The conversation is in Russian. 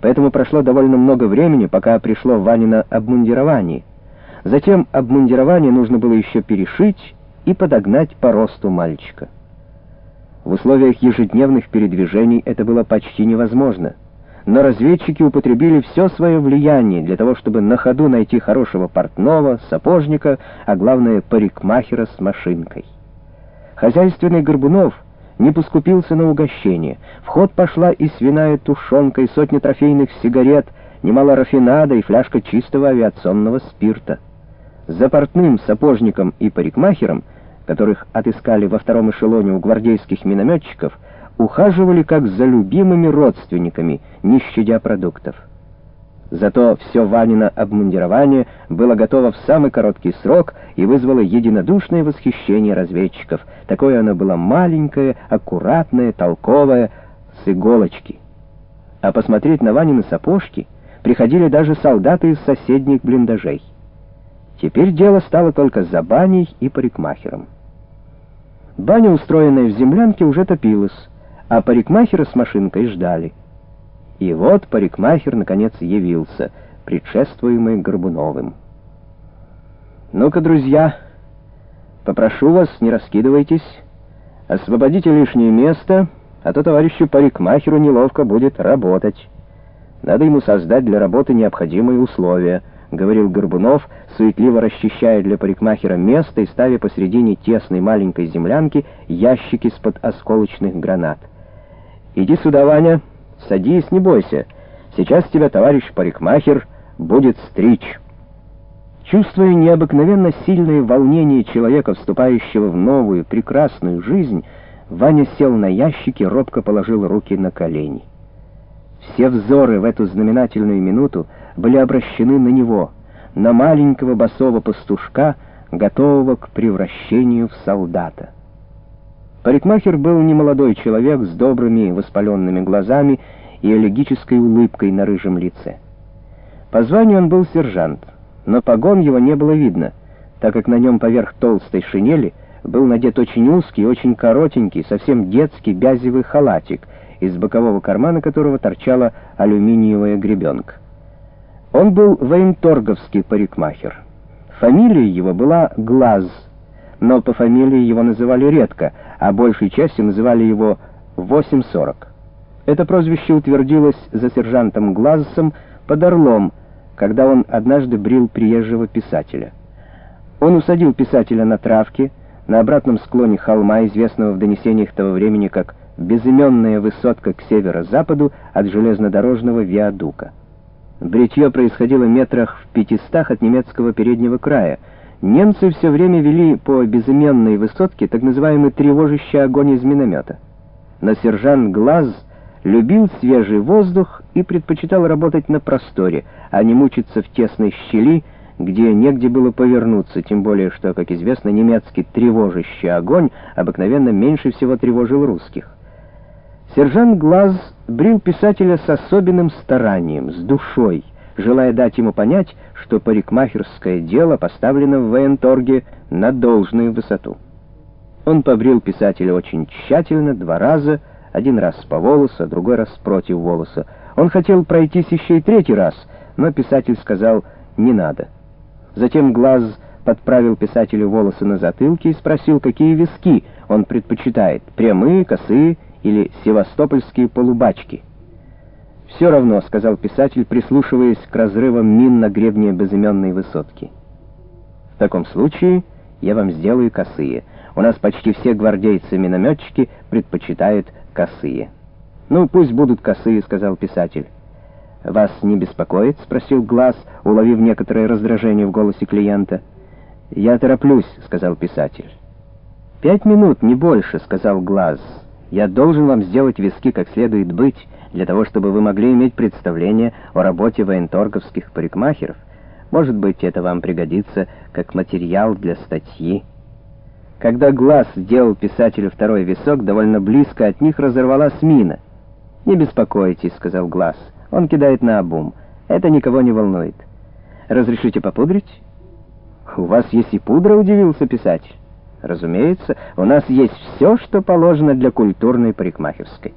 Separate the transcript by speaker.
Speaker 1: поэтому прошло довольно много времени, пока пришло Ванино обмундирование. Затем обмундирование нужно было еще перешить и подогнать по росту мальчика. В условиях ежедневных передвижений это было почти невозможно. Но разведчики употребили все свое влияние для того, чтобы на ходу найти хорошего портного, сапожника, а главное парикмахера с машинкой. Хозяйственный Горбунов не поскупился на угощение. В ход пошла и свиная тушенка, и сотни трофейных сигарет, немало рафинада и фляжка чистого авиационного спирта. За портным, сапожником и парикмахером — которых отыскали во втором эшелоне у гвардейских минометчиков, ухаживали как за любимыми родственниками, не щадя продуктов. Зато все Ванино обмундирование было готово в самый короткий срок и вызвало единодушное восхищение разведчиков. Такое оно было маленькое, аккуратное, толковое, с иголочки. А посмотреть на Ванины сапожки приходили даже солдаты из соседних блиндажей. Теперь дело стало только за баней и парикмахером. Баня, устроенная в землянке, уже топилась, а парикмахера с машинкой ждали. И вот парикмахер, наконец, явился, предшествуемый Горбуновым. «Ну-ка, друзья, попрошу вас, не раскидывайтесь, освободите лишнее место, а то товарищу парикмахеру неловко будет работать. Надо ему создать для работы необходимые условия». — говорил Горбунов, суетливо расчищая для парикмахера место и ставя посредине тесной маленькой землянки ящики из-под осколочных гранат. «Иди сюда, Ваня, садись, не бойся. Сейчас тебя товарищ парикмахер будет стричь». Чувствуя необыкновенно сильное волнение человека, вступающего в новую, прекрасную жизнь, Ваня сел на ящики, робко положил руки на колени. Все взоры в эту знаменательную минуту были обращены на него, на маленького босого пастушка, готового к превращению в солдата. Парикмахер был немолодой человек с добрыми воспаленными глазами и элегической улыбкой на рыжем лице. По званию он был сержант, но погон его не было видно, так как на нем поверх толстой шинели был надет очень узкий, очень коротенький, совсем детский бязевый халатик, из бокового кармана которого торчала алюминиевая гребенка. Он был военторговский парикмахер. Фамилия его была Глаз, но по фамилии его называли редко, а большей частью называли его 840. Это прозвище утвердилось за сержантом Глазом под Орлом, когда он однажды брил приезжего писателя. Он усадил писателя на травке, на обратном склоне холма, известного в донесениях того времени как «безыменная высотка к северо-западу от железнодорожного виадука». Бритье происходило метрах в пятистах от немецкого переднего края. Немцы все время вели по безыменной высотке так называемый тревожащий огонь из миномета. Но сержант Глаз любил свежий воздух и предпочитал работать на просторе, а не мучиться в тесной щели, где негде было повернуться, тем более что, как известно, немецкий тревожащий огонь обыкновенно меньше всего тревожил русских. Сержант Глаз брил писателя с особенным старанием, с душой, желая дать ему понять, что парикмахерское дело поставлено в военторге на должную высоту. Он побрил писателя очень тщательно, два раза, один раз по волосу, другой раз против волоса. Он хотел пройтись еще и третий раз, но писатель сказал «не надо». Затем Глаз подправил писателю волосы на затылке и спросил, какие виски он предпочитает, прямые, косые или севастопольские полубачки. «Все равно», — сказал писатель, прислушиваясь к разрывам мин на гребне безыменной высотки. «В таком случае я вам сделаю косые. У нас почти все гвардейцы-минометчики предпочитают косые». «Ну, пусть будут косые», — сказал писатель. «Вас не беспокоит?» — спросил Глаз, уловив некоторое раздражение в голосе клиента. «Я тороплюсь», — сказал писатель. «Пять минут, не больше», — сказал Глаз. Я должен вам сделать виски как следует быть, для того, чтобы вы могли иметь представление о работе военторговских парикмахеров. Может быть, это вам пригодится как материал для статьи. Когда Глаз сделал писателю второй висок, довольно близко от них разорвалась мина. «Не беспокойтесь», — сказал Глаз. «Он кидает на обум. Это никого не волнует. Разрешите попудрить?» «У вас есть и пудра?» — удивился писатель. Разумеется, у нас есть все, что положено для культурной парикмахерской.